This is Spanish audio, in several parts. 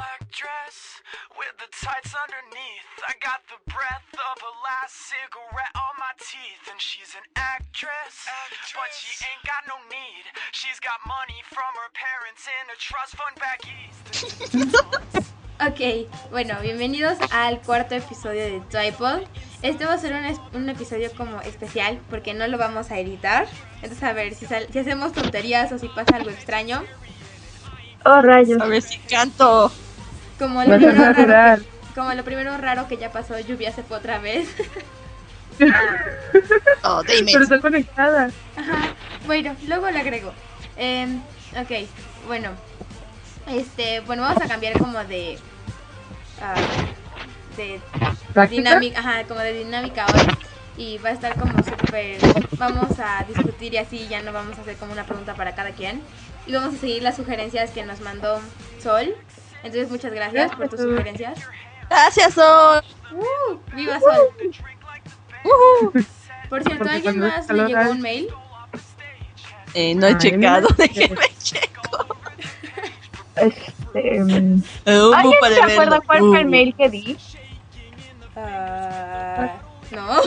black dress with the tights underneath. I got the breath of a last cigarette on my teeth. And she's an actress, but she ain't got no need. She's got money from her parents in a trust fund back east. Ok, bueno, bienvenidos al cuarto episodio de Tripod. Este va a ser un, un episodio como especial porque no lo vamos a editar. Entonces a ver si, sal- si hacemos tonterías o si pasa algo extraño. Oh, rayos. A ver si canto. Como lo, primero raro que, como lo primero raro que ya pasó, lluvia se fue otra vez. Oh, dime. Pero está conectada. Ajá. Bueno, luego le agrego. Em, ok, bueno. Este, bueno, vamos a cambiar como de. ah, de ¿Práctica? dinámica, ajá, como de dinámica hoy. Y va a estar como súper. Vamos a discutir y así ya no vamos a hacer como una pregunta para cada quien. Y vamos a seguir las sugerencias que nos mandó Sol. Entonces, muchas gracias por tus sugerencias. Gracias, Sol. ¡Uh! ¡Viva Sol! Ujú. Por cierto, ¿alguien más le llegó un mail? Eh, no he Ay, checado, mira. déjenme checo. Este, Uh, ¿Alguien para se acuerda verlo. cuál fue el Uh. mail que di? Ah, no.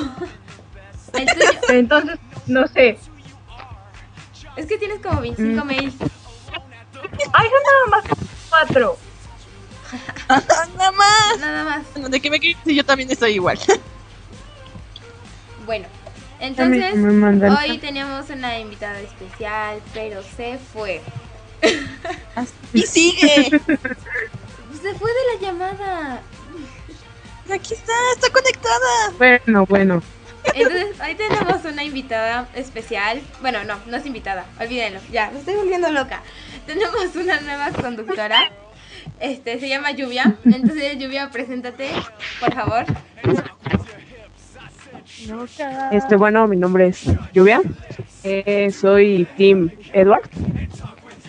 Entonces, no sé. Es que tienes como 25 Mm. mails. Ay, son nada más cuatro. Nada más. Nada más. ¿De qué me crees? Sí, yo también estoy igual. Bueno, entonces hoy teníamos una invitada especial, pero se fue. Y sigue. Se fue de la llamada. Aquí está, está conectada. Bueno, bueno. Entonces, hoy tenemos una invitada especial. Bueno, no, no es invitada, olvídenlo. Ya, me estoy volviendo loca. Tenemos una nueva conductora. Este, se llama Lluvia. Entonces, Lluvia, preséntate, por favor. Este, bueno, mi nombre es Lluvia. Eh, soy Team Edward.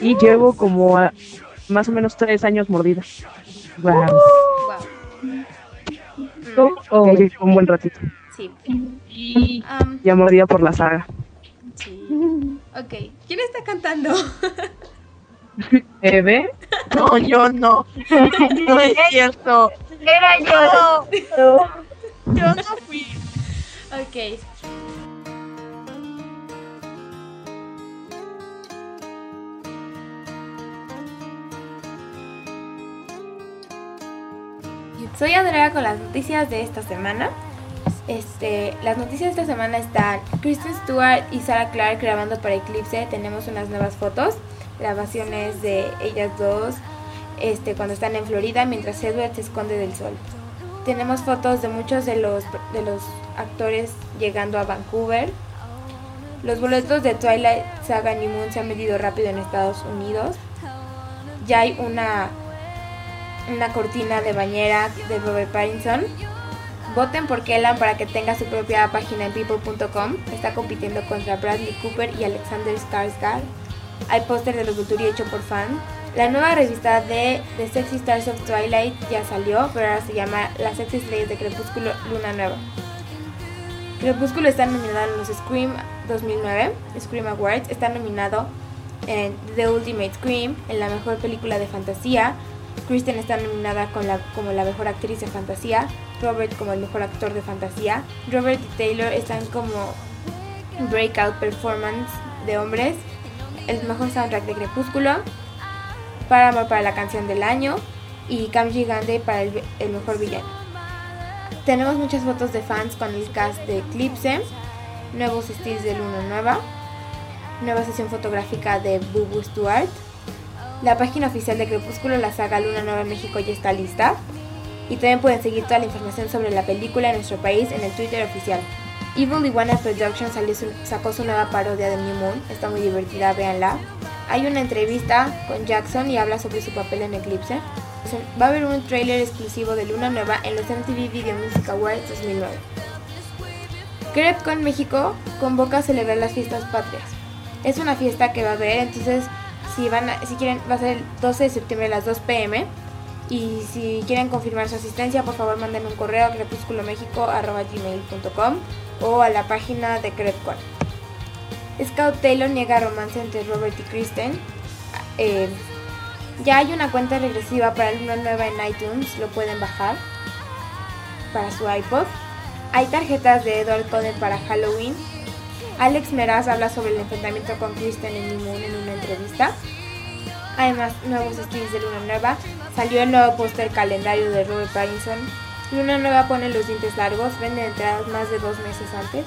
Y llevo como a- más o menos tres años mordida. Wow. Wow. un buen ratito. Sí. Y Ya mordida por la saga. sí. Ok. ¿Quién está cantando? ¿Eve? no, yo no. No es cierto. Era No, yo no fui. ok. Soy Andrea con las noticias de esta semana. Este, las noticias de esta semana están Kristen Stewart y Sarah Clark grabando para Eclipse. Tenemos unas nuevas fotos, grabaciones de ellas dos este, cuando están en Florida mientras Edward se esconde del sol. Tenemos fotos de muchos de los, de los actores llegando a Vancouver. Los boletos de Twilight Saga New Moon se han vendido rápido en Estados Unidos. Ya hay una, una cortina de bañera de Robert Pattinson. Voten por Kellan para que tenga su propia página en people.com. Está compitiendo contra Bradley Cooper y Alexander Skarsgård. Hay póster de Locutorio hecho por fan. La nueva revista de The Sexy Stars of Twilight ya salió, pero ahora se llama Las Sexy Estrellas de Crepúsculo Luna Nueva. Crepúsculo está nominado en los Scream 2009, Scream Awards. Está nominado en The Ultimate Scream, en la mejor película de fantasía. Kristen está nominada con la- como la mejor actriz de fantasía. Robert como el mejor actor de fantasía. Robert y Taylor están como Breakout Performance de hombres. El mejor soundtrack de Crepúsculo. Paramore para la canción del año. Y Cam Gigante para el, el mejor villano. Tenemos muchas fotos de fans con el cast de Eclipse. Nuevos styles de Luna Nueva. Nueva sesión fotográfica de Bubu Stewart. La página oficial de Crepúsculo, la saga Luna Nueva en México ya está lista. Y también pueden seguir toda la información sobre la película en nuestro país en el Twitter oficial. Evil Iguana Productions sacó su nueva parodia de New Moon, está muy divertida, véanla. Hay una entrevista con Jackson y habla sobre su papel en Eclipse. Va a haber un tráiler exclusivo de Luna Nueva en los MTV Video Music Awards 2009. CrepCon México convoca a celebrar las fiestas patrias. Es una fiesta que va a haber, entonces si van a- si quieren va a ser el 12 de septiembre a las 2 pm y si quieren confirmar su asistencia, por favor manden un correo a crepusculomexico.gmail.com o a la página de CrepCon. Scout Taylor niega romance entre Robert y Kristen. Eh, Ya hay una cuenta regresiva para Luna Nueva en iTunes, lo pueden bajar para su iPod. Hay tarjetas de Edward Cullen para Halloween. Alex Meraz habla sobre el enfrentamiento con Kristen en en una entrevista. Además, nuevos estilos de Luna Nueva. Salió el nuevo póster calendario de Robert Pattinson. Luna Nueva pone los dientes largos, vende entradas más de dos meses antes.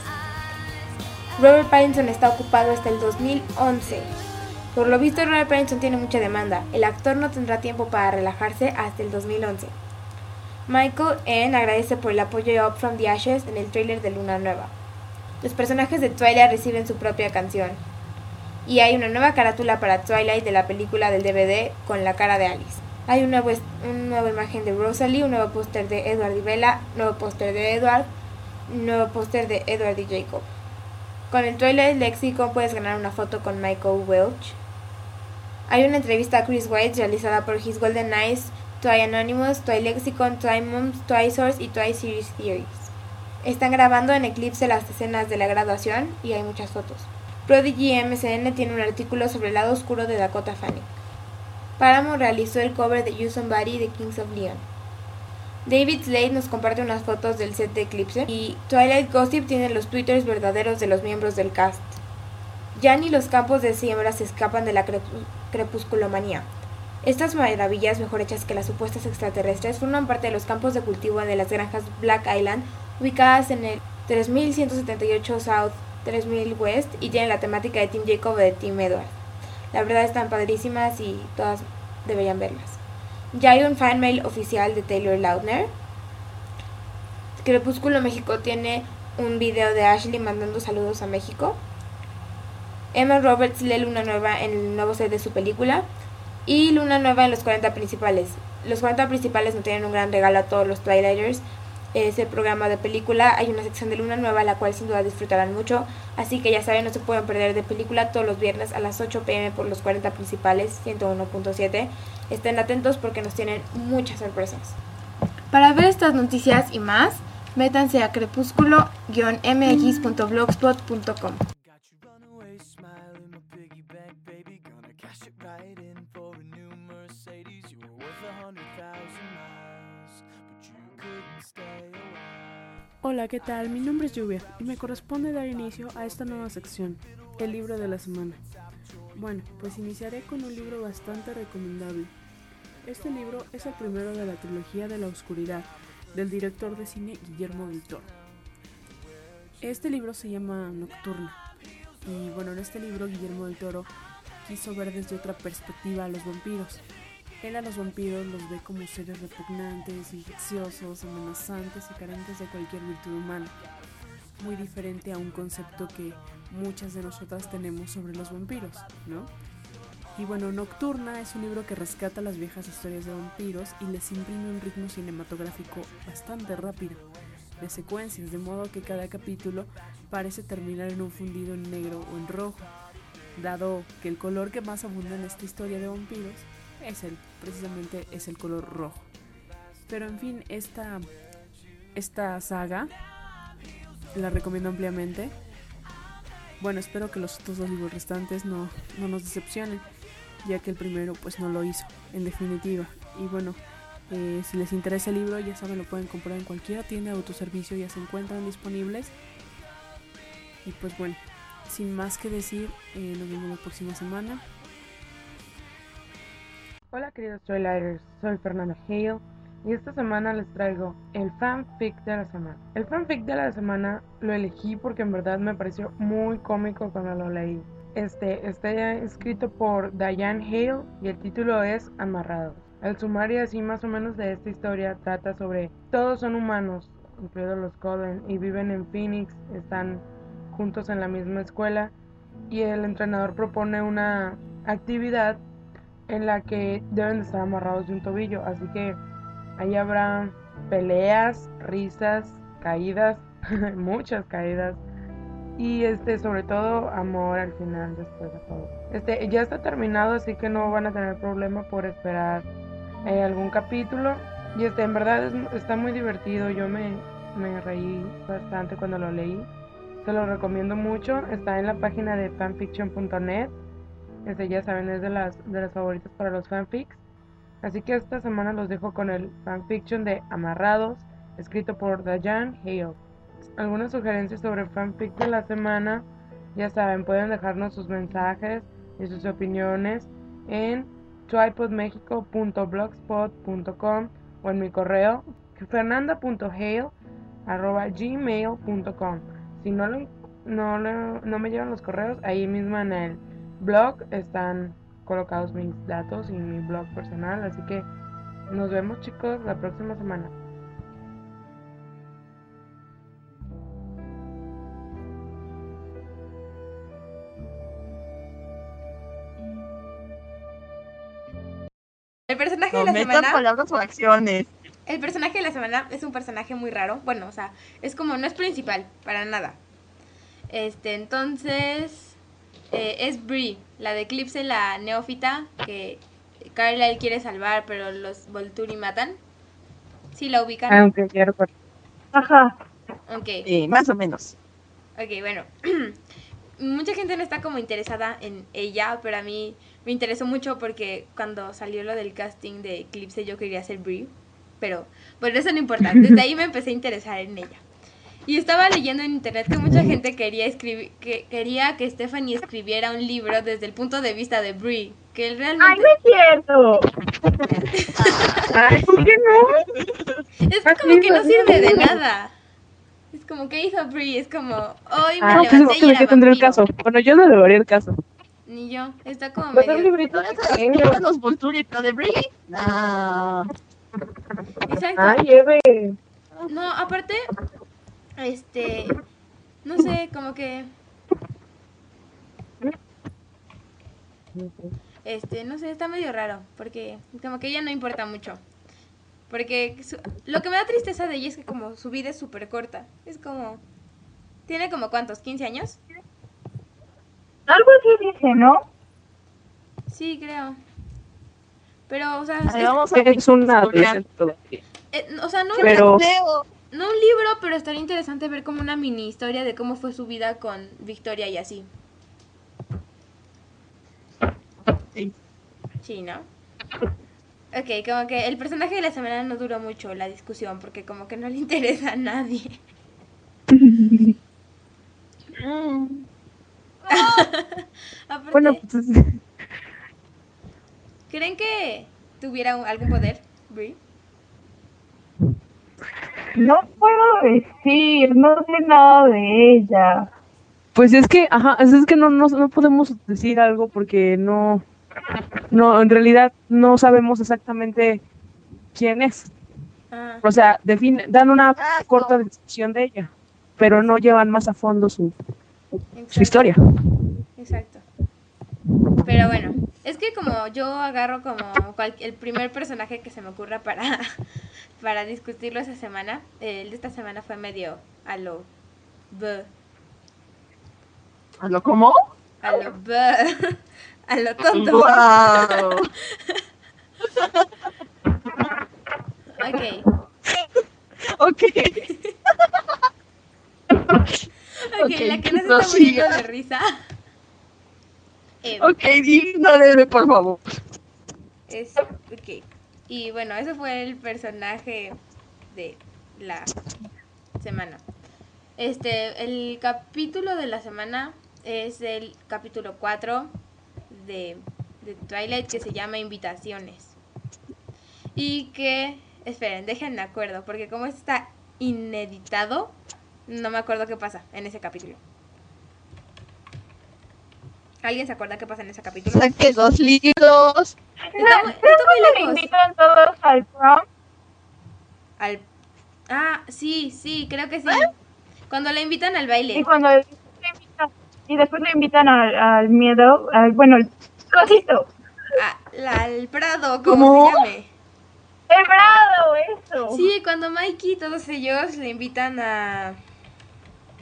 Robert Pattinson está ocupado hasta el 2011. Por lo visto, Robert Pattinson tiene mucha demanda. El actor no tendrá tiempo para relajarse hasta el 2011. Michael N. agradece por el apoyo de Up From the Ashes en el tráiler de Luna Nueva. Los personajes de Twilight reciben su propia canción. Y hay una nueva carátula para Twilight de la película del DVD con la cara de Alice. Hay una, nueva imagen de Rosalie, un nuevo póster de Edward y Bella, nuevo póster de Edward, nuevo póster de Edward y Jacob. Con el Twilight Lexicon puedes ganar una foto con Michael Welch. Hay una entrevista a Chris White realizada por His Golden Eyes Twi Anonymous, Twi Lexicon, Twi Moms, Twi Source y Twi Series Theories. Están grabando en Eclipse las escenas de la graduación y hay muchas fotos. Prodigy MSN tiene un artículo sobre el lado oscuro de Dakota Fanning. Paramount realizó el cover de You Somebody de Kings of Leon. David Slade nos comparte unas fotos del set de Eclipse y Twilight Gossip tiene los twitters verdaderos de los miembros del cast. Ya ni los campos de siembra se escapan de la crepusculomanía. Estas maravillas, mejor hechas que las supuestas extraterrestres, forman parte de los campos de cultivo de las granjas Black Island, ubicadas en el 3178 South 3000 West y tienen la temática de Team Jacob o de Team Edward. La verdad están padrísimas y todas deberían verlas. Ya hay un fan mail oficial de Taylor Lautner. Crepúsculo México tiene un video de Ashley mandando saludos a México. Emma Roberts lee Luna Nueva en el nuevo set de su película y Luna Nueva en los 40 principales. Los 40 principales no tienen un gran regalo a todos los Twilighters. Es el programa de película. Hay una sección de Luna Nueva, la cual sin duda disfrutarán mucho. Así que ya saben, no se pueden perder de película todos los viernes a las 8 pm por los 40 principales, 101.7. Estén atentos porque nos tienen muchas sorpresas. Para ver estas noticias y más, métanse a crepúsculo-mx.blogspot.com. Hola, ¿qué tal? Mi nombre es Lluvia y me corresponde dar inicio a esta nueva sección, el libro de la semana. Bueno, pues iniciaré con un libro bastante recomendable. Este libro es el primero de la trilogía de la oscuridad del director de cine Guillermo del Toro. Este libro se llama Nocturna y bueno, en este libro Guillermo del Toro quiso ver desde otra perspectiva a los vampiros, él a los vampiros los ve como seres repugnantes, infecciosos, amenazantes y carentes de cualquier virtud humana. Muy diferente a un concepto que muchas de nosotras tenemos sobre los vampiros, ¿no? Y bueno, Nocturna es un libro que rescata las viejas historias de vampiros y les imprime un ritmo cinematográfico bastante rápido, de secuencias, de modo que cada capítulo parece terminar en un fundido en negro o en rojo, dado que el color que más abunda en esta historia de vampiros es el, precisamente es el color rojo. Pero en fin, esta, esta saga la recomiendo ampliamente. Bueno, espero que los otros dos libros restantes no, no nos decepcionen, ya que el primero pues no lo hizo, en definitiva. Y bueno, eh, si les interesa el libro, ya saben, lo pueden comprar en cualquier tienda de autoservicio, ya se encuentran disponibles. Y pues bueno, sin más que decir, eh, nos vemos la próxima semana. Hola queridos Trailers, soy Fernanda Hale y esta semana les traigo el fanfic de la semana. El fanfic de la semana lo elegí porque en verdad me pareció muy cómico cuando lo leí. Este está escrito por Diane Hale y el título es Amarrados. El sumario así más o menos de esta historia trata sobre todos son humanos, incluidos los Coden, y viven en Phoenix, están juntos en la misma escuela y el entrenador propone una actividad en la que deben de estar amarrados de un tobillo. Así que ahí habrá peleas, risas, caídas, muchas caídas. Y este, sobre todo, amor al final después de todo. Este, ya está terminado, así que no van a tener problema por esperar eh, algún capítulo. Y este, en verdad está muy divertido. Yo me, me reí bastante cuando lo leí. Se lo recomiendo mucho. Está en la página de fanfiction.net. Este, ya saben, es de las, de las favoritas para los fanfics. Así que esta semana los dejo con el fanfiction de Amarrados, escrito por Diane Hale. Algunas sugerencias sobre fanfic de la semana, ya saben, pueden dejarnos sus mensajes y sus opiniones en tripodmexico.blogspot.com o en mi correo fernanda.hale.gmail.com Si no, lo, no, no me llevan los correos, ahí mismo en el blog están colocados mis datos y mi blog personal. Así que nos vemos chicos la próxima semana. El personaje No de la metan semana. palabras o acciones. El personaje de la semana es un personaje muy raro. Bueno, o sea, es como, no es principal, para nada. Este, entonces, eh, es Brie, la de Eclipse, la neófita, que Carlyle quiere salvar, pero los Volturi matan. ¿Sí la ubican? Aunque ya recuerdo. Ajá. Ok, Sí, más o menos. ok, bueno. Mucha gente no está como interesada en ella, pero a mí me interesó mucho porque cuando salió lo del casting de Eclipse yo quería ser Brie, pero por eso no importa. Desde ahí me empecé a interesar en ella. Y estaba leyendo en internet que mucha gente quería escribir, que quería que Stephanie escribiera un libro desde el punto de vista de Brie, que él ¡Ay, realmente no es cierto! Ay, ¿por qué no? es como que no sirve de nada. Es como que hizo Brie, es como hoy me Ah, levanté pues, y ¿de era qué tendría el vampiro". caso? Bueno, yo no le daría el caso. Ni yo, está como Va a ser un medio librito ¿Todavía pequeño. llevan los Volturitos de Brie? No. Exacto. Ay, lleve. No, aparte, este, no sé, como que, este, no sé, está medio raro, porque como que ella no importa mucho. Porque su- lo que me da tristeza de ella es que como su vida es súper corta. Es como, tiene como cuántos, 15 años. Algo así dice, ¿no? Sí, creo. Pero, o sea, Ahí es- vamos a Es una eh, o sea, no, Pero- Leo. No un libro, pero estaría interesante ver como una mini historia de cómo fue su vida con Victoria y así. Sí. Sí, ¿no? Ok, como que el personaje de la semana no duró mucho la discusión porque como que no le interesa a nadie. Mm. Aparte, Bueno, pues ¿creen que tuviera algún poder, Brie? No puedo decir, no sé nada de ella. Pues es que, ajá, es que no, no, no podemos decir algo porque no, no, en realidad no sabemos exactamente quién es. Ah, O sea, define, dan una Ah, corta no. descripción de ella, pero no llevan más a fondo su, su historia. Exacto. Pero bueno, es que como yo agarro como cual- el primer personaje que se me ocurra para, para discutirlo esa semana, el de esta semana fue medio a lo... buh. ¿A lo cómo? A lo buh, a lo tonto. Wow. Ok. Ok. Ok, Ok, la que no se está muriendo de risa. eh, Ok, ignóreme, por favor. es, ok. Y bueno, ese fue el personaje de la semana. Este, el capítulo de la semana es el capítulo 4 de, de Twilight que se llama Invitaciones. Y que, esperen, déjenme acuerdo, porque como está ineditado, no me acuerdo qué pasa en ese capítulo. ¿Alguien se acuerda qué pasa en ese capítulo? Saque los libros. Está muy, está muy ¿Le invitan todos al prom? Al... Ah, sí, sí, creo que sí. Cuando la invitan al baile. Y cuando le invitan- y después le invitan al, al miedo, al, bueno, el cosito. Al Prado, como ¿Cómo? se llame. El brado, eso. Sí, cuando Mikey y todos ellos le invitan a...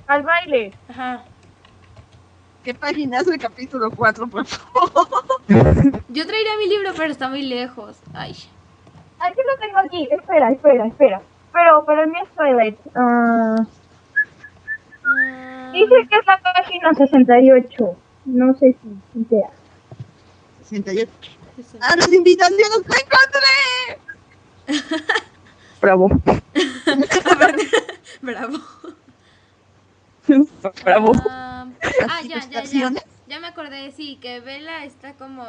Al baile. Ajá. ¿Qué página es el capítulo 4, por favor? Yo traería mi libro, pero está muy lejos. Ay. Aquí lo tengo aquí. Espera, espera, espera. Pero, pero el mío es Twilight. Ah, Ah, dice que es la página 68. No sé si, sea. 68. ¡A las invitaciones me encontré! Bravo. Bravo. Bravo. Ah, ah, ya, ya, ya. Ya me acordé, sí, que Bella está como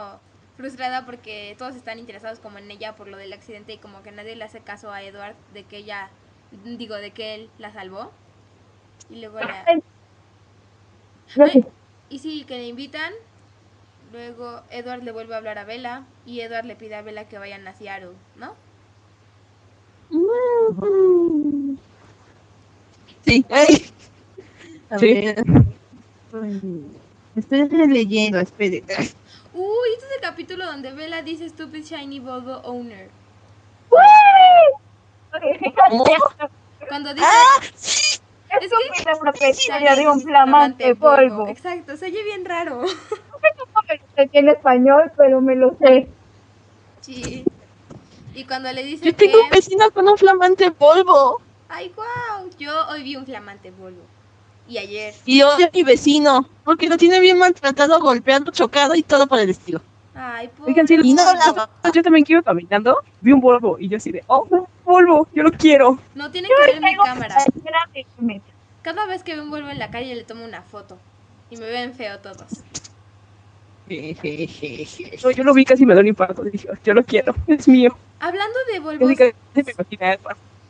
frustrada porque todos están interesados como en ella por lo del accidente y como que nadie le hace caso a Edward de que ella, digo, de que él la salvó. Y luego la... Sí. Y sí, que le invitan. Luego Edward le vuelve a hablar a Bella y Edward le pide a Bella que vayan a Seattle, ¿no? Sí. Ay. A Sí. ver. Estoy leyendo, espere. Uy, este es el capítulo donde Bella dice Stupid Shiny Volvo Owner. Cuando dice... ¡Ah! Sí. Es Es que... propietaria de un flamante polvo. Exacto, se oye bien raro. Aquí en español, pero me lo sé. Sí. Y cuando le dice Yo que... tengo un vecino con un flamante polvo. Ay, wow. Yo hoy vi un flamante Volvo. Y ayer. Y odio a mi vecino. Porque lo tiene bien maltratado, golpeado, chocado y todo por el estilo. Ay, pobre. Oigan, sí, Y no la- yo también que iba caminando, vi un Volvo y yo así de, oh, un Volvo, yo lo quiero. No tienen que ver mi cámara. de. Cada vez que veo un Volvo en la calle le tomo una foto. Y me ven feo todos. No, yo lo vi casi me da un infarto. Dije, yo lo quiero, es mío. Hablando de Volvos,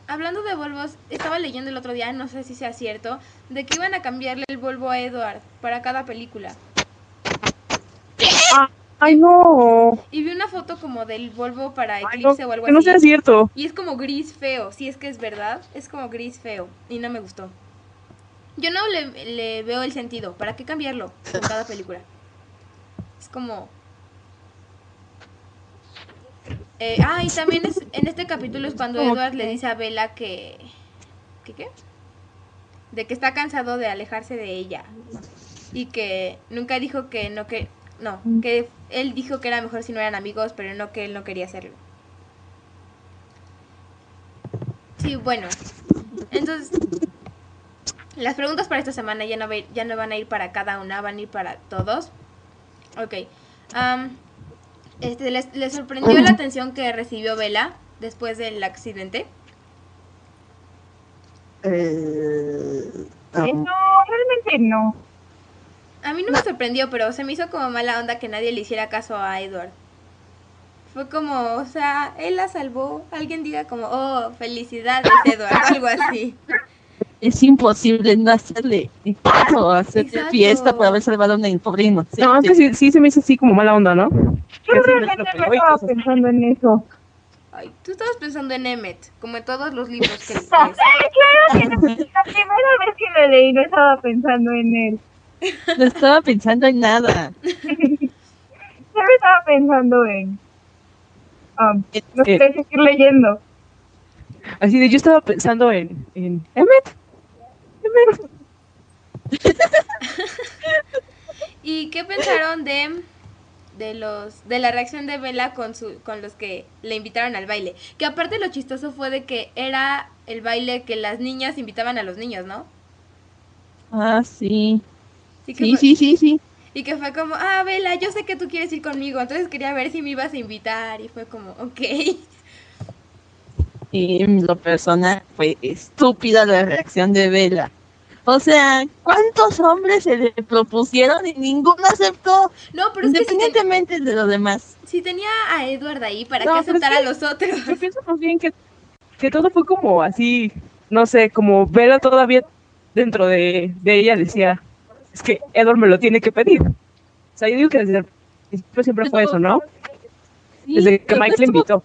hablando de Volvos, estaba leyendo el otro día, no sé si sea cierto, de que iban a cambiarle el Volvo a Edward para cada película. Ay, no. Y vi una foto como del Volvo para Ay, no, Eclipse o algo que no sea así. cierto. Y es como gris feo, si es que es verdad, es como gris feo. Y no me gustó. Yo no le, le veo el sentido. ¿Para qué cambiarlo con cada película? Es como... Eh, ah, y también es, en este capítulo es cuando Edward le que- dice a Bella que... ¿Qué qué? De que está cansado de alejarse de ella. Y que nunca dijo que no que... No, que él dijo que era mejor si no eran amigos, pero no que él no quería hacerlo. Sí, bueno. Entonces, las preguntas para esta semana ya no, va a ir- ya no van a ir para cada una, van a ir para todos. Ok. am, este, ¿les, les sorprendió la atención que recibió Vela después del accidente? Eh, No, realmente no. A mí no me sorprendió, pero se me hizo como mala onda que nadie le hiciera caso a Edward. Fue como, o sea, él la salvó. Alguien diga como, oh, felicidades, Edward, algo así. Es imposible no hacerle o hacerle Exacto. fiesta por haber salvado a una pobre inocente. No, es que sí, sí se me hizo así como mala onda, ¿no? Yo realmente no estaba pensando en eso. Ay, tú estabas pensando en Emmet, como en todos los libros que lees. Claro que no. La primera vez que lo leí no estaba pensando en él. No estaba pensando en nada. Solo estaba pensando en... um, no sé, seguir leyendo. Así de, yo estaba pensando en, en Emmet. ¿Y qué pensaron de de los de la reacción de Bella con su con los que le invitaron al baile? Que aparte lo chistoso fue de que era el baile que las niñas invitaban a los niños, ¿no? Ah, sí. Sí, fue, sí, sí, sí. Y que fue como, ah, Bella, yo sé que tú quieres ir conmigo, entonces quería ver si me ibas a invitar. Y fue como, ok. Y lo personal fue estúpida la reacción de Vela. O sea, ¿cuántos hombres se le propusieron y ninguno aceptó? No, pero es que si, ten- Independientemente de lo demás. si tenía a Edward ahí, ¿para No, qué es aceptar a que- los otros? Yo pienso más bien que, que todo fue como así, no sé, como Vela todavía dentro de, de ella decía, es que Edward me lo tiene que pedir. O sea, yo digo que desde el principio siempre fue eso, ¿no? Sí, Desde que Mike le invitó.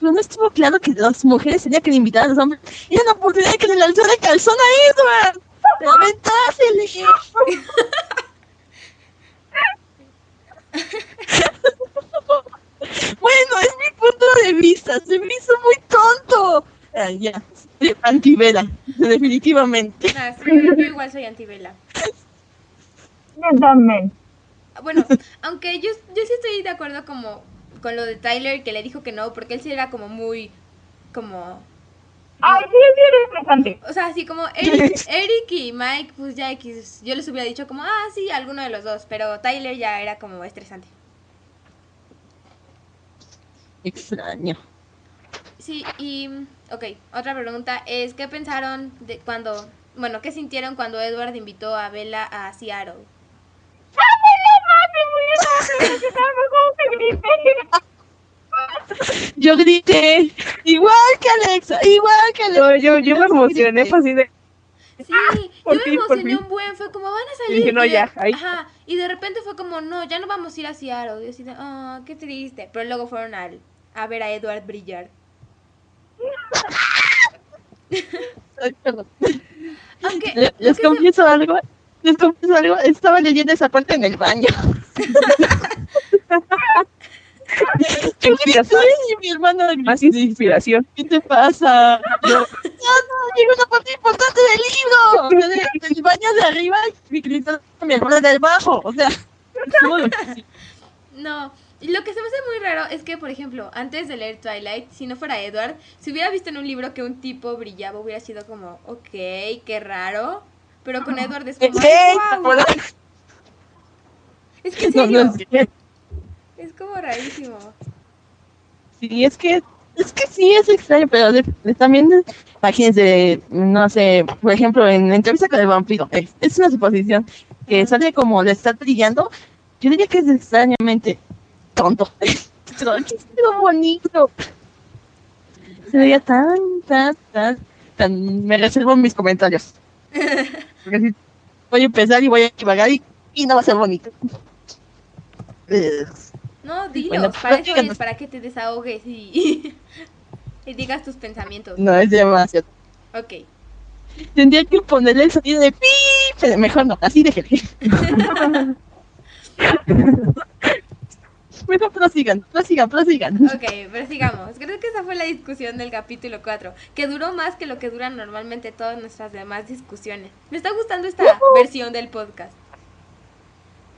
Pero no estuvo claro que las mujeres tenían que invitar a los hombres. Era una oportunidad que le lanzó de calzón a Edward. ¡Aventásele! bueno, es mi punto de vista. Se me hizo muy tonto. Ah, ya, soy antivela, definitivamente. Ah, yo igual soy anti-Bella. Yo también. Bueno, aunque yo, yo sí estoy de acuerdo como con lo de Tyler que le dijo que no, porque él sí era como muy, como, Ay, sí, sí, era interesante. o sea, así como Eric, Eric y Mike, pues ya X, yo les hubiera dicho como, ah, sí, alguno de los dos, pero Tyler ya era como estresante. extraño. Sí, y. Ok, otra pregunta es: ¿qué pensaron de cuando. Bueno, ¿qué sintieron cuando Edward invitó a Bella a Seattle? Yo grité, igual que Alexa, igual que Alexa. No, yo, yo me emocioné, fue así de. Sí, por yo me emocioné un buen, fue como van a Y salir. dije, no, y de- ya, ahí. Ajá, y de repente fue como, no, ya no vamos a ir a Seattle. Y así de, ah, qué triste. Pero luego fueron al, a ver a Edward brillar. Ay, perdón. Les se- confieso algo, les confieso algo, estaba leyendo esa parte en el baño. ¿Qué querías? Mi hermano Así de inspiración. ¿qué te pasa? Yo, no, no, llegó una parte importante del libro. De- del baño de arriba y mi gritó mi hermano del bajo. O sea. No, y lo que se me hace muy raro es que, por ejemplo, antes de leer Twilight, si no fuera Edward, si hubiera visto en un libro que un tipo brillaba, hubiera sido como, ok, qué raro. Pero con Edward es como, ¿Qué? Es que en No, no, serio, es como rarísimo. Sí, es que, es que sí es extraño, pero de- de- también de, no sé, por ejemplo, en la entrevista con el vampiro, es, es una suposición que sale como le está brillando, yo diría que es extrañamente tonto, pero es bonito. Se veía tan, tan, tan, tan, me reservo mis comentarios. Porque si voy a empezar y voy a divagar y, y no va a ser bonito. Eh, No, dilos, Bueno, para eso díganos. es, para que te desahogues y, y digas tus pensamientos. No, es demasiado. Ok. Tendría que ponerle el sonido de pi, pero mejor no, así déjele. Bueno, prosigan, prosigan, prosigan. Ok, pero sigamos. Creo que esa fue la discusión del capítulo 4, que duró más que lo que duran normalmente todas nuestras demás discusiones. Me está gustando esta versión del podcast.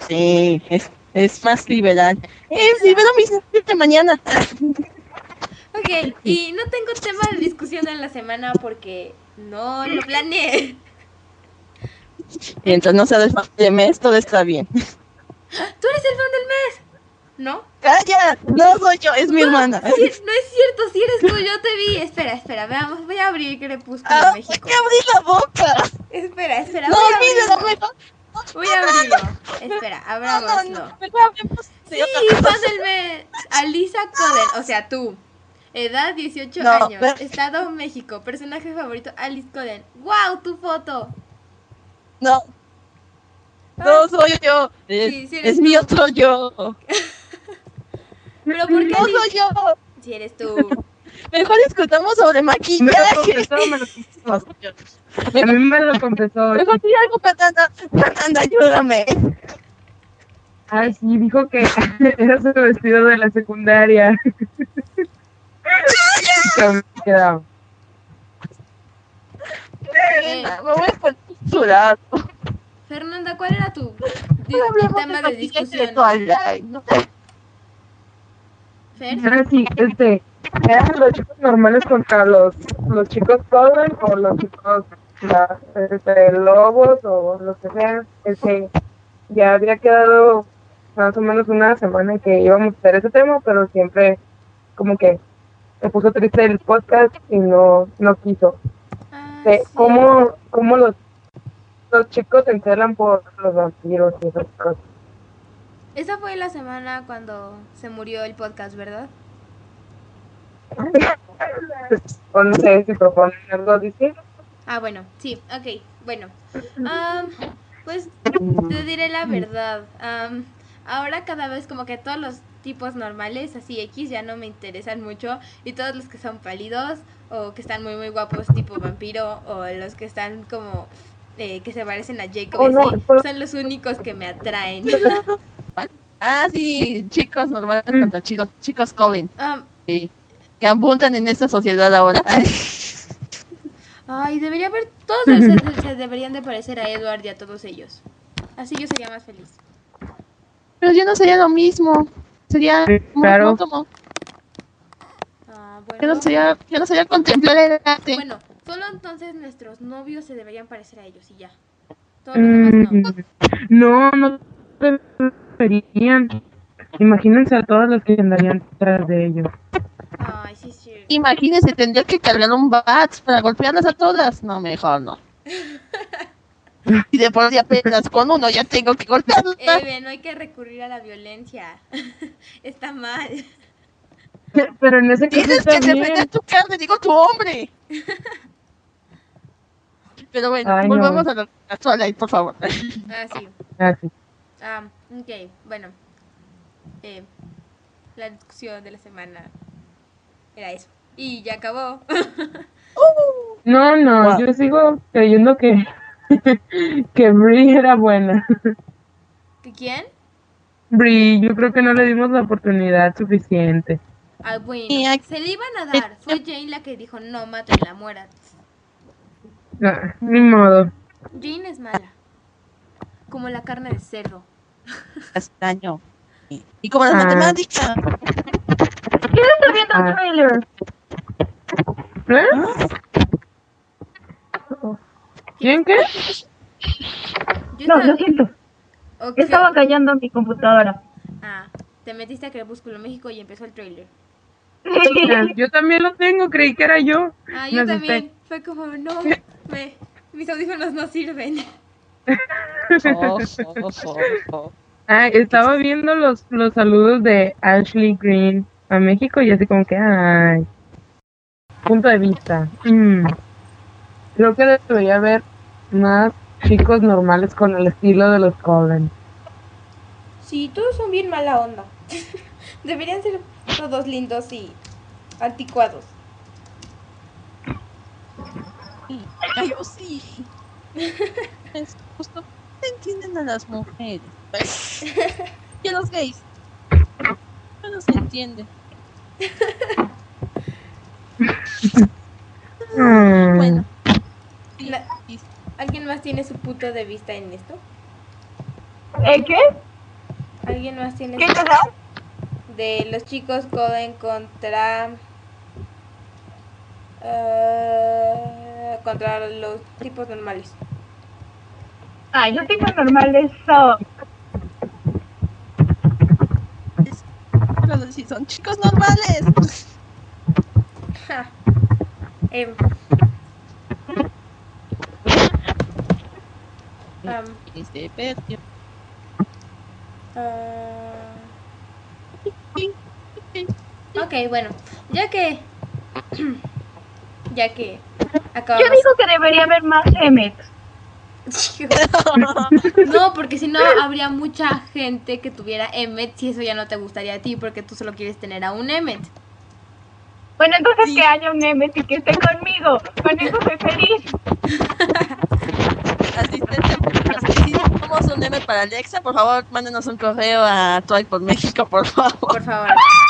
Sí, es, es más liberal. Eh, libero mis de mañana. Ok, y no tengo tema de discusión en la semana porque no lo planeé. Mientras no sea del fan de mes, todo está bien. ¿Tú eres el fan del mes? ¿No? ¡Calla! No soy yo, es mi hermana. No es cierto, si eres tú, yo te vi. Espera, espera, veamos, voy a abrir Crepúsculo ¡Ah, hay México. que abrir la boca! Espera, espera, No olvides. Voy a abrirlo. Espera, No, no, abrámoslo. Sí, mes. Alisa Coden, o sea, tú. Edad 18 No, años. pero- Estado México. Personaje favorito Alice Coden. ¡Wow! Tu foto. No, no soy yo. Es, Sí, sí eres es mi otro yo. Pero ¿por qué No soy yo. Si eres tú. Mejor discutamos sobre Me lo maquillaje. confesó, me lo confesó. A mí me lo confesó. Mejor di algo, Patanda. Patanda, ayúdame. Ah, sí, dijo que era su vestido de la secundaria. Quedaba. Eh. Me voy a poner. Fernanda, ¿cuál era tu No tema de maquillaje discusión? Fer, Era así, este, eran los chicos normales contra los, los chicos Golden o los chicos este, lobos o lo que sea. Este, ya había quedado más o menos una semana que íbamos a hacer ese tema, pero siempre como que se puso triste el podcast y no, no quiso. Ah, sí. cómo, cómo los, los chicos se enteran por los vampiros y esas cosas. Esa fue la semana cuando se murió el podcast, ¿verdad? O no sé si proponen algo distinto. Ah, bueno, sí, ok, bueno. Pues te diré la verdad. am, ahora cada vez como que todos los tipos normales, así X, ya no me interesan mucho. Y todos los que son pálidos o que están muy, muy guapos, tipo vampiro, o los que están como... eh, que se parecen a Jacob, Oh, no, así, son los únicos que me atraen. Ah, sí, chicos normales contra chicos, chicos Colin, Am, sí, que abundan en esta sociedad ahora. ay, debería haber... Todos se, se deberían de parecer a Edward y a todos ellos. Así yo sería más feliz. Pero yo no sería lo mismo. Sería Sí, muy claro. monótono. Ah, Yo bueno. no sería, yo no sería contemplar el arte. Bueno, solo entonces nuestros novios se deberían parecer a ellos y ya. Todos los demás no. Mm, No, no deberían. Imagínense a todos los que andarían detrás de ellos. Ay, sí, sí. Imagínense, tendría que cargar un bat para golpearlas a todas. No, mejor no. Y de por sí apenas con uno ya tengo que golpearlas. Eve, no hay que recurrir a la violencia. Está mal. Pero en ese caso Tienes que defender tu carne, digo tu hombre. Pero bueno, Ay, no. volvamos a la a Twilight, por favor. Ah, sí. Ah, sí. Ah, ok, bueno. Eh, la discusión de la semana era eso. Y ya acabó. No, no, Wow. yo sigo creyendo que que Brie era buena. ¿Que ¿Quién? Brie, yo creo que no le dimos la oportunidad suficiente. Ah, bueno. Se le iban a dar. Fue Jane la que dijo, no, mátenla, muera. Ah, ni modo. Jane es mala. Como la carne de cerdo. Castaño. Y como las Ah. matemáticas. Yo estoy viendo Ah. el trailer. ¿Eh? ¿Quién qué? Yo No, estaba- lo siento. Estaba callando mi computadora. Ah, te metiste a Crepúsculo México y empezó el trailer. Ah, Yo también lo tengo, creí que era yo. Ah, Me yo asusté. también. Fue como, no, me, mis audífonos no sirven. Oh, oh, oh, oh. Ah, estaba viendo los, los saludos de Ashley Green a México y así como que, ay. Punto de vista. Mm. Creo que debería haber más chicos normales con el estilo de los Colen. Sí, todos son bien mala onda. Deberían ser todos lindos y anticuados. Ay, yo sí. Justo. No entienden a las mujeres. Y a los gays. No los entienden. Mm. Bueno. La- ¿Alguien más tiene su punto de vista en esto? ¿Eh, qué? ¿Alguien más tiene ¿Qué su- cosa? de los chicos Coden contra eh, contra los tipos normales? Ay, los tipos normales son. Pero si son chicos normales. Ja. Este perdió. ah, ok, bueno, ya que ya que Yo acabamos digo que debería haber más Emmet. No, porque si no habría mucha gente que tuviera Emmet si eso ya no te gustaría a ti porque tú solo quieres tener a un Emmet. Bueno, entonces Sí. que haya un Emmet y que esté conmigo. Con eso soy feliz. Asistente, si somos un M para Alexa, por favor, mándenos un correo a Toy por México, por favor. Por favor,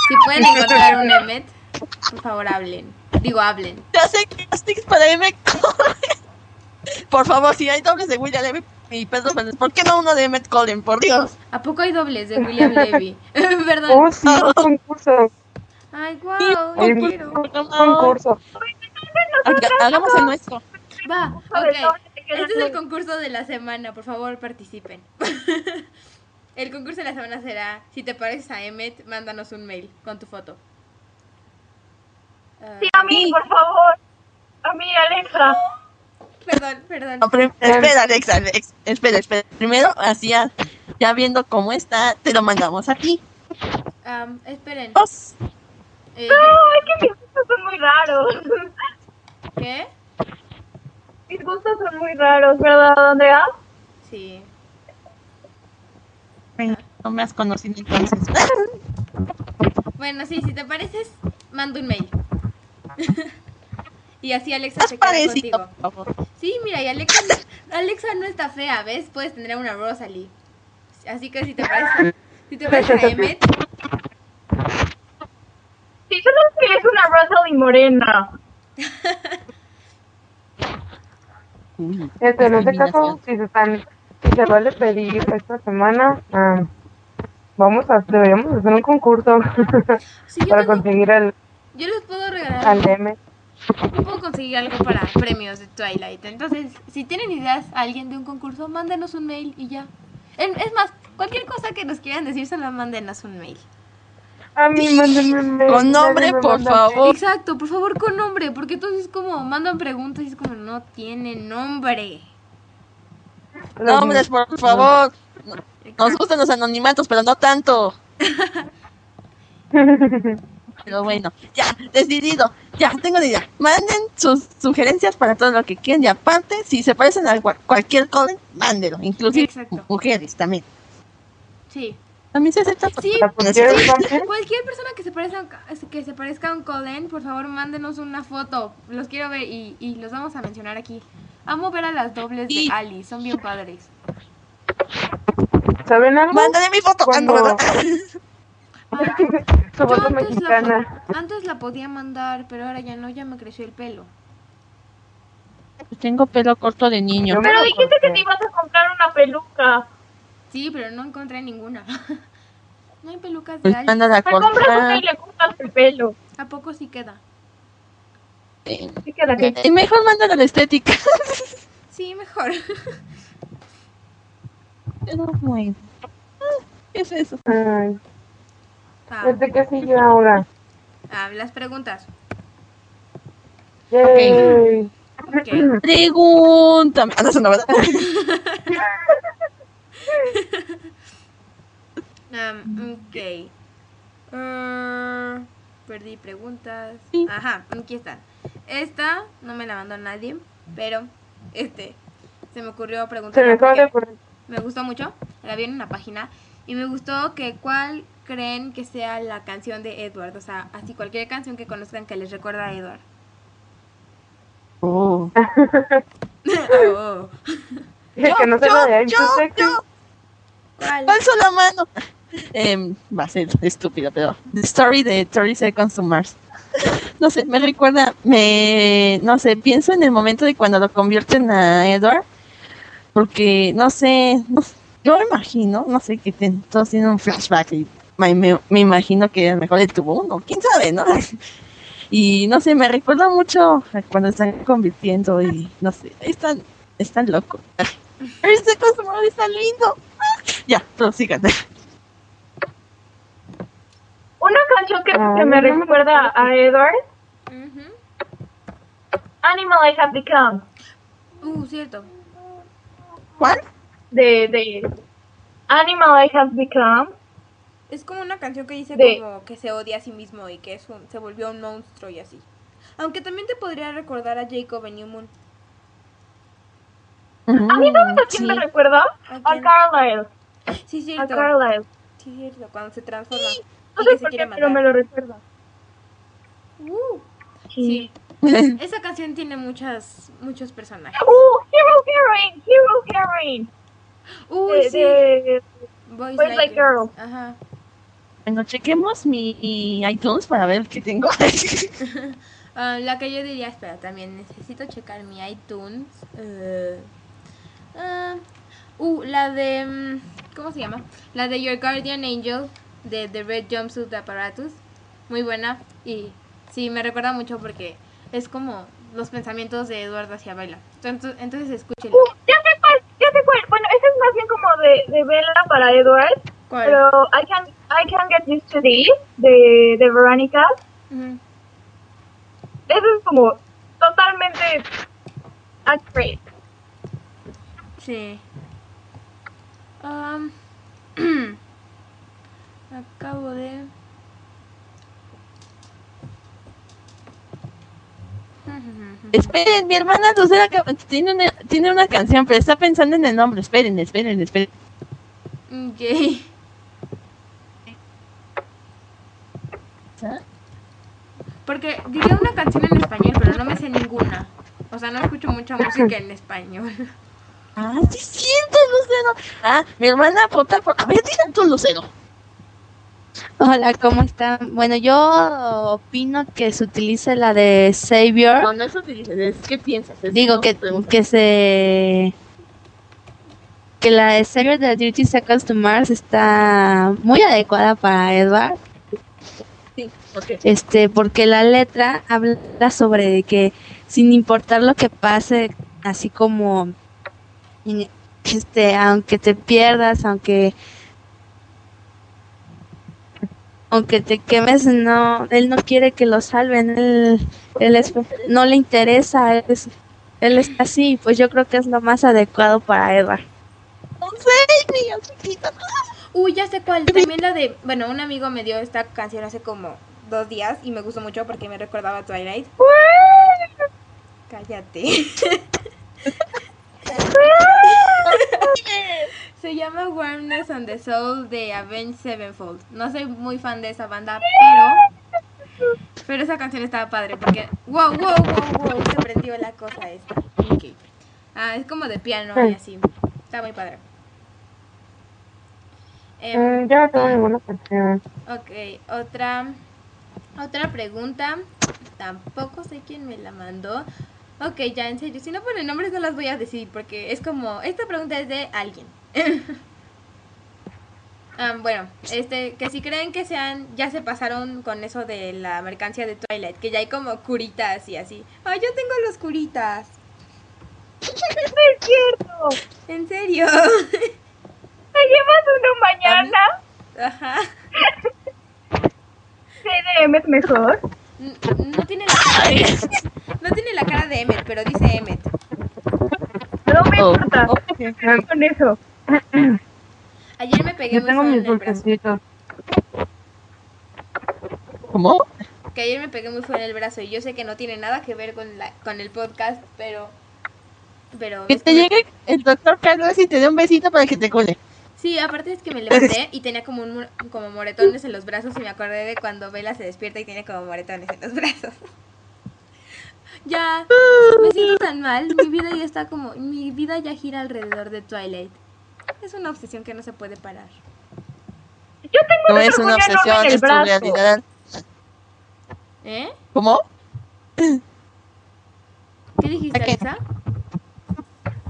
si pueden encontrar un Emmet, por favor hablen. Digo, hablen. Ya sé castings para M. Por favor, si hay dobles de William Levy y Pedro Fernández, ¿por qué no uno de Emmett Cullen? Por Dios. ¿A poco hay dobles de William Levy? ¿Verdad? Oh, sí, un concurso. Ay, wow, yo un quiero. concurso. Haga- Hagamos el nuestro. Va, ok. Este es el concurso de la semana, por favor participen. El concurso de la semana será, si te pareces a Emmet, mándanos un mail con tu foto. Ah, Sí, a mí, por favor. A mí, Alexa. Perdón, perdón. No, espera, Alexa, Alex, espera, espera. Primero, así ya, ya viendo cómo está, te lo mandamos a ti. Am, esperen. Dos. Eh, No, es que mis gustos son muy raros. ¿Qué? Mis gustos son muy raros, ¿verdad, Andrea? Sí. No me has conocido entonces. Bueno, sí, si te pareces, manda un mail. y así Alexa se queda parecido, contigo. por favor. Sí, mira, y Alexa, no- Alexa no está fea, ¿ves? Puedes tener a una Rosalie. Así que si te parece, si te parece a Emmet, Sí, solo que es una Rosalie morena. Este, en este caso, si se están, si se vale pedir esta semana, ah, vamos a, deberíamos hacer un concurso sí, para tengo- conseguir el, yo les puedo regalar, al DM. Puedo conseguir algo para premios de Twilight. Entonces, si tienen ideas, alguien de un concurso, mándenos un mail y ya. Es más, cualquier cosa que nos quieran decir, solo mándenos un mail. A mí, mándenme un mail, Con nombre, por favor. Exacto, por favor con nombre, porque entonces es como mandan preguntas y es como no tiene nombre. Nombres, por favor. Nos gustan los anonimatos, pero no tanto. Pero bueno, ya, decidido. Ya, tengo una idea. Manden sus sugerencias para todo lo que quieran. Y aparte, si se parecen a cua- cualquier cosa, mándenlo. Inclusive Exacto. mujeres también. Sí. También se acepta. Sí, ¿La cualquier persona que se parezca que se parezca a un Colin, por favor, mándenos una foto. Los quiero ver y, y los vamos a mencionar aquí. Amo ver a las dobles de Ali, son bien padres. ¿Saben algo? Mándale mi foto. Ah, Cuando- Su voz antes la, mexicana. po- antes la podía mandar, pero ahora ya no, ya me creció el pelo. Tengo pelo corto de niño. Pero dijiste que te ibas a comprar una peluca. Sí, pero no encontré ninguna. no hay pelucas de Pues Ali. mándala a Te compras una y le cortas el pelo. ¿A poco sí queda? Sí queda bien. eh, mejor mándala la estética. Sí, mejor. Pero bueno. Ah, ¿Qué es eso? Ay, Ah, ¿Desde qué sigue ahora? ah, las preguntas. Yay. Ok. Pregúntame. Um, ok. Uh, perdí preguntas. Sí. Ajá, aquí están. Esta no me la mandó nadie, pero este se me ocurrió Se preguntar me me gustó mucho. La vi en una página y me gustó que cuál creen que sea la canción de Edward, o sea, así cualquier canción que conozcan que les recuerda a Edward. Oh. Oh, que no se lo de yo, yo. ¿Cuál? Alzo la mano. Em, va a ser estúpido, pero The Story de 30 Seconds to Mars. No sé, me recuerda, me, no sé, pienso en el momento de cuando lo convierten a Edward, porque, no sé, no yo imagino, no sé, que ten- todos tienen un flashback y me, me- me imagino que a lo mejor él tuvo uno, quién sabe, ¿no? Y no sé, me recuerda mucho a cuando están convirtiendo y, no sé, están, están locos. 30 Seconds to Mars está lindo. Ya, prosigan. Una canción que, Ah, que me me recuerda a Edward. Animal I Have Become, Uh, cierto. ¿Cuál? de, de Animal I Have Become. Es como una canción que dice De- como que se odia a sí mismo y que es un- se volvió un monstruo y así. Aunque también te podría recordar a Jacob en New Moon. A mí sabes a quién sí. me recuerda? ¿A A? Carlisle. Sí, A cierto. Carlisle. Sí, cierto. Cuando se transforma No y sé por qué, pero me lo recuerda. Uh, Sí. sí. Esa canción tiene muchas, muchos personajes. Uh, Hero Heroine, Hero Heroine. Uy, De, sí. de Boys, Boys Like, Like Girls. Girls. Ajá. Bueno, chequemos mi iTunes para ver qué tengo. Ah, la que yo diría, espera, también necesito checar mi iTunes. Eh, ah, uh, la de. mm, ¿Cómo se llama? La de Your Guardian Angel de The Red Jumpsuit Apparatus. Muy buena. Y sí, me recuerda mucho porque es como los pensamientos de Eduardo hacia Baila. Entonces, entonces escúchenlo. Uh, ya sé cuál, ya sé cuál. Bueno, ese es más bien como de, de Bella para Edward. ¿Cuál? Pero I can, I can Get Used to This de, de Veronica. Eso es como totalmente accurate. Sí. Am, acabo de. esperen, mi hermana Lucera que- tiene una, tiene una canción, pero está pensando en el nombre. Esperen, esperen, esperen. Ok. Porque diría una canción en español, pero no me sé ninguna. O sea, no escucho mucha música en español. Ah, sí, siento, Lucero. Ah, mi hermana por. A ver, digan tú, Lucero. Hola, ¿cómo están? Bueno, yo opino que se utilice la de Savior. No, no eso te dices, es ¿qué piensas? Es Digo que, que se... Que la de Savior de Dirty Seconds to Mars está muy adecuada para Edward. Sí, Este, porque la letra habla sobre que sin importar lo que pase, así como este, aunque te pierdas, aunque aunque te quemes, no, él no quiere que lo salven, él, él es- no le interesa, él, es- él está así, pues yo creo que es lo más adecuado para Edward. No sé. Uy, ya sé cuál. También la de. Bueno, un amigo me dio esta canción hace como dos días y me gustó mucho porque me recordaba a Twilight. Cállate. Se llama Warmness on the Soul de Avenged Sevenfold. No soy muy fan de esa banda, pero. Pero esa canción estaba padre porque. ¡Wow, wow, wow, wow! Se prendió la cosa esta. Ah, es como de piano y así. Está muy padre. Em, Mm, yo no tengo ninguna canción. Ok, otra, otra pregunta. Tampoco sé quién me la mandó. Ok, ya en serio, si no ponen nombres no las voy a decir porque es como, esta pregunta es de alguien. Ah, bueno, este, que si creen que sean, ya se pasaron con eso de la mercancía de Twilight, que ya hay como curitas y así. Ay, yo tengo los curitas. No es cierto. En serio. ¿Te llevas uno mañana? Ajá. CDM es mejor. N- No tiene la cara de No tiene la cara de Emmet, pero dice Emmet. No me Oh, importa. Con eso. Ayer me pegué Yo muy tengo mis el brazo. dulcecitos. ¿Cómo? Que ayer me pegué muy feo en el brazo y yo sé que no tiene nada que ver con la con el podcast, pero pero Que te que me- llegue el doctor Carlos y te dé un besito para que te cole. Sí, aparte es que me levanté y tenía como un mo- como moretones en los brazos y me acordé de cuando Bella se despierta y tiene como moretones en los brazos. ya me siento tan mal, mi vida ya está como mi vida ya gira alrededor de Twilight. Es una obsesión que no se puede parar. Yo tengo No es una obsesión, enorme en el es tu realidad. ¿Eh? ¿Cómo? ¿Qué dijiste, Ok. Alisa?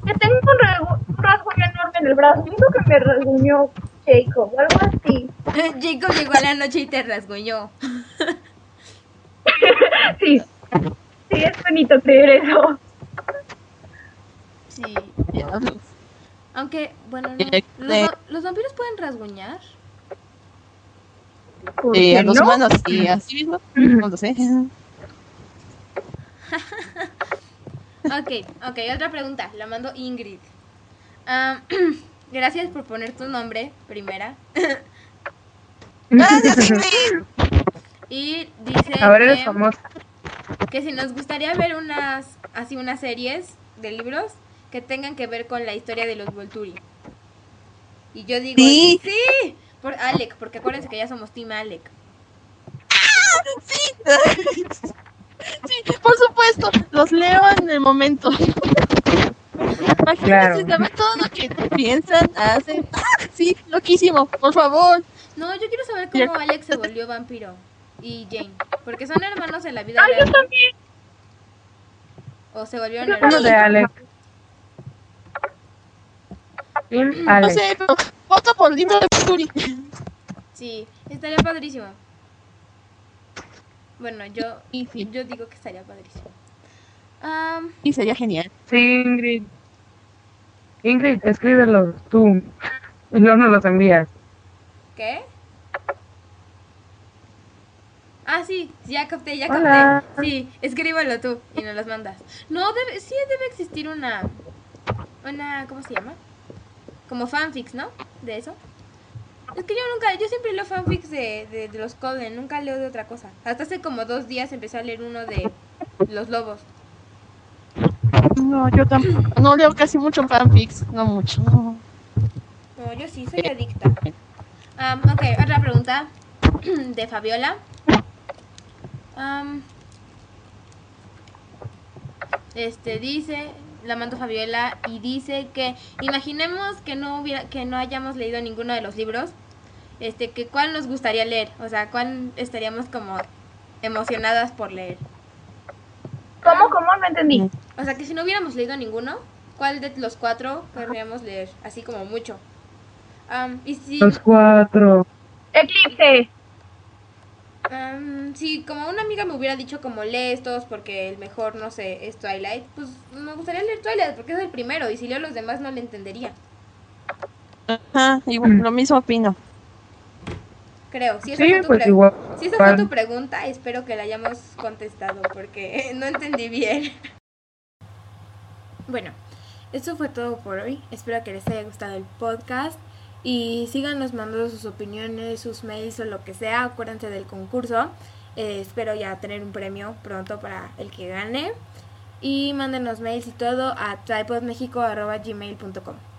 Que tengo un, rasguño enorme en el brazo. Digo que me rasguñó Jacob o algo así. Jacob llegó a la noche y te rasguñó. Sí. Sí, es bonito creer eso. Sí. Aunque, bueno, no. ¿Los, va- los vampiros pueden rasguñar? ¿Por Sí, a los no? humanos sí, así mismo. No lo sé. Ok, ok, otra pregunta. La mando Ingrid. Ah, gracias por poner tu nombre, primera. Gracias, Ingrid. Y dice Ahora eres que, famosa. que si nos gustaría ver unas, así unas series de libros que tengan que ver con la historia de los Volturi. Y yo digo, Sí. sí, por Alec, porque acuérdense que ya somos Team Alec. Sí. Sí, por supuesto, los leo en el momento. Imagínate Claro. todo lo que piensan, hacen. ¡Ah, sí, loquísimo, por favor. No, yo quiero saber cómo Alex se volvió vampiro y Jane, porque son hermanos en la vida Ay, yo real. también. O se volvieron hermanos. de Alex. Team No Alex. sé, pero voto por libro de Futuri. Sí, estaría padrísimo. Bueno, yo, Sí, sí, yo digo que estaría padrísimo. Sí, sería genial. Sí, Ingrid. Ingrid, escríbelos tú. Y luego nos los envías. ¿Qué? Ah, sí, ya capté, ya Hola. capté. Sí, escríbelo tú y nos los mandas. No, debe, sí debe existir una, una, ¿cómo se llama? Como fanfics, ¿no? De eso. Es que yo nunca, yo siempre leo fanfics de, de, de los Coden, nunca leo de otra cosa. Hasta hace como dos días empecé a leer uno de los lobos. No, yo tampoco. No leo casi mucho fanfics, no mucho. No, yo sí, soy adicta. Am, ok, otra pregunta de Fabiola. Am, este dice, la mando Fabiola y dice que imaginemos que no hubiera, que no hayamos leído ninguno de los libros. Este, que cuál nos gustaría leer, o sea, cuál estaríamos como emocionadas por leer. ¿Cómo, cómo? No entendí. O sea, que si no hubiéramos leído ninguno, ¿cuál de los cuatro querríamos leer? Así como mucho. Am, y si Los cuatro. Eclipse. Am, si como una amiga me hubiera dicho como lee estos porque el mejor, no sé, es Twilight, pues me gustaría leer Twilight porque es el primero y si leo los demás no le entendería. Ajá, igual, lo mismo opino. Creo. Si esa, Sí, fue, tu pues igual. si esa fue tu pregunta, espero que la hayamos contestado porque no entendí bien. Bueno, eso fue todo por hoy. Espero que les haya gustado el podcast y síganos mandando sus opiniones, sus mails o lo que sea. Acuérdense del concurso. Eh, espero ya tener un premio pronto para el que gane. Y mándenos mails y todo a tripodmexico.gmail.com.